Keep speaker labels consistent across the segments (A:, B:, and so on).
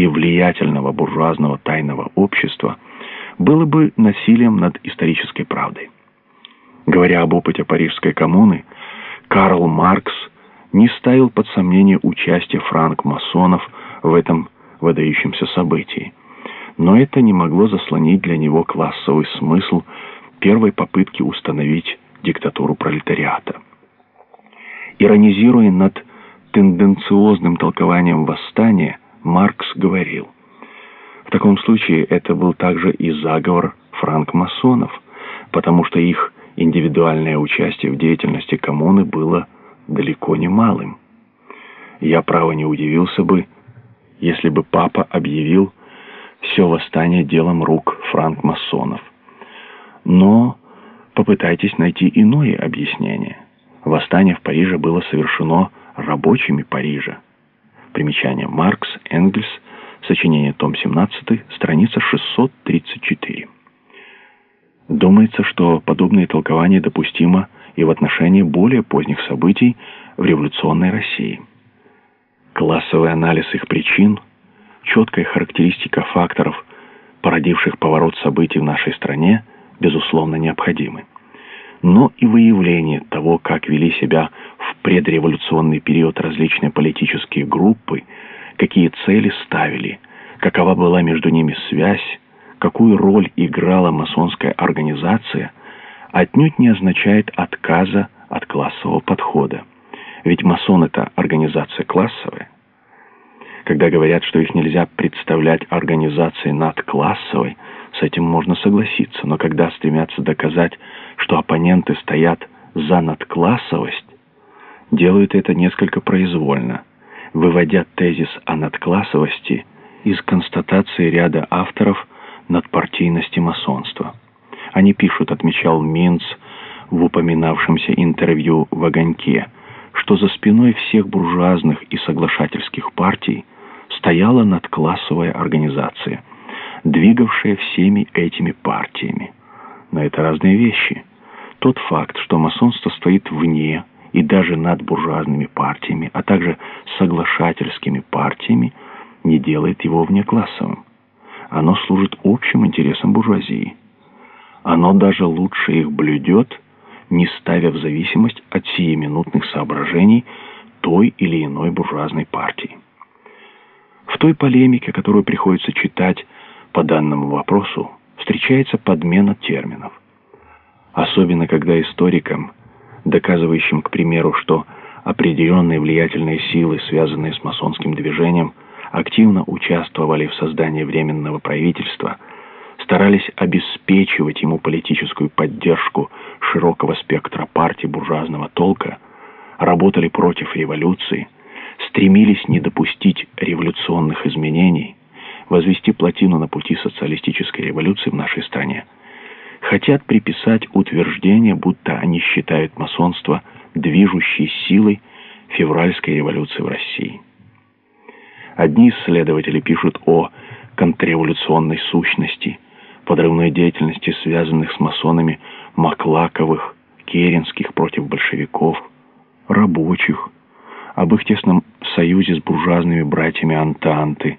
A: и влиятельного буржуазного тайного общества было бы насилием над исторической правдой. Говоря об опыте Парижской коммуны, Карл Маркс не ставил под сомнение участие франк-масонов в этом выдающемся событии. Но это не могло заслонить для него классовый смысл первой попытки установить диктатуру пролетариата. Иронизируя над тенденциозным толкованием восстания, Маркс говорил, в таком случае это был также и заговор франкмасонов, потому что их индивидуальное участие в деятельности коммуны было далеко не малым. Я, право, не удивился бы, если бы папа объявил все восстание делом рук франкмасонов. Но попытайтесь найти иное объяснение. Восстание в Париже было совершено рабочими Парижа. Примечание Маркс, Энгельс, сочинение том 17, страница 634. Думается, что подобное толкование допустимо и в отношении более поздних событий в революционной России. Классовый анализ их причин, четкая характеристика факторов, породивших поворот событий в нашей стране, безусловно необходимы. Но и выявление того, как вели себя предреволюционный период различные политические группы, какие цели ставили, какова была между ними связь, какую роль играла масонская организация, отнюдь не означает отказа от классового подхода. Ведь масон — это организация классовая. Когда говорят, что их нельзя представлять организацией надклассовой, с этим можно согласиться. Но когда стремятся доказать, что оппоненты стоят за надклассовость, делают это несколько произвольно, выводя тезис о надклассовости из констатации ряда авторов надпартийности масонства. Они пишут, отмечал Минц в упоминавшемся интервью в «Огоньке», что за спиной всех буржуазных и соглашательских партий стояла надклассовая организация, двигавшая всеми этими партиями. Но это разные вещи. Тот факт, что масонство стоит вне и даже над буржуазными партиями, а также соглашательскими партиями, не делает его внеклассовым. Оно служит общим интересам буржуазии. Оно даже лучше их блюдет, не ставя в зависимость от сиюминутных соображений той или иной буржуазной партии. В той полемике, которую приходится читать по данному вопросу, встречается подмена терминов. Особенно когда историкам, доказывающим, к примеру, что определенные влиятельные силы, связанные с масонским движением, активно участвовали в создании Временного правительства, старались обеспечивать ему политическую поддержку широкого спектра партий буржуазного толка, работали против революции, стремились не допустить революционных изменений, возвести плотину на пути социалистической революции в нашей стране, хотят приписать утверждение, будто они считают масонство движущей силой февральской революции в России. Одни исследователи пишут о контрреволюционной сущности, подрывной деятельности, связанных с масонами Маклаковых, Керенских против большевиков, рабочих, об их тесном союзе с буржуазными братьями Антанты,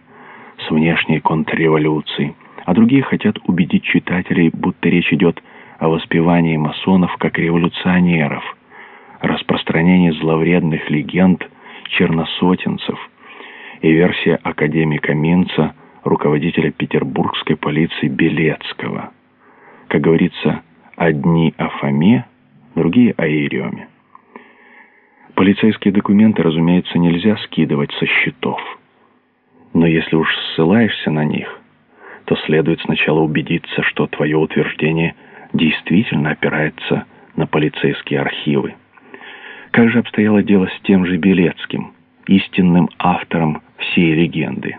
A: с внешней контрреволюцией, а другие хотят убедить читателей, будто речь идет о воспевании масонов как революционеров, распространении зловредных легенд черносотенцев – и версия академика Минца, руководителя петербургской полиции Белецкого. Как говорится, одни о Фоме, другие о Иереме. Полицейские документы, разумеется, нельзя скидывать со счетов. Но если уж ссылаешься на них, следует сначала убедиться, что твое утверждение действительно опирается на полицейские архивы. Как же обстояло дело с тем же Белецким, истинным автором всей легенды.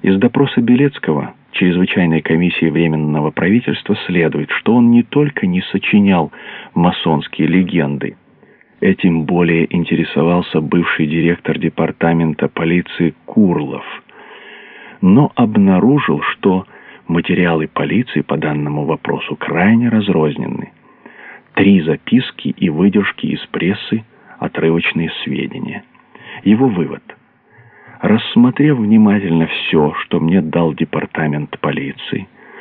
A: Из допроса Белецкого чрезвычайной комиссии Временного правительства следует, что он не только не сочинял масонские легенды, этим более интересовался бывший директор департамента полиции Курлов, но обнаружил, что материалы полиции по данному вопросу крайне разрознены. Три записки и выдержки из прессы, отрывочные сведения. Его вывод – Рассмотрев внимательно все, что мне дал департамент полиции,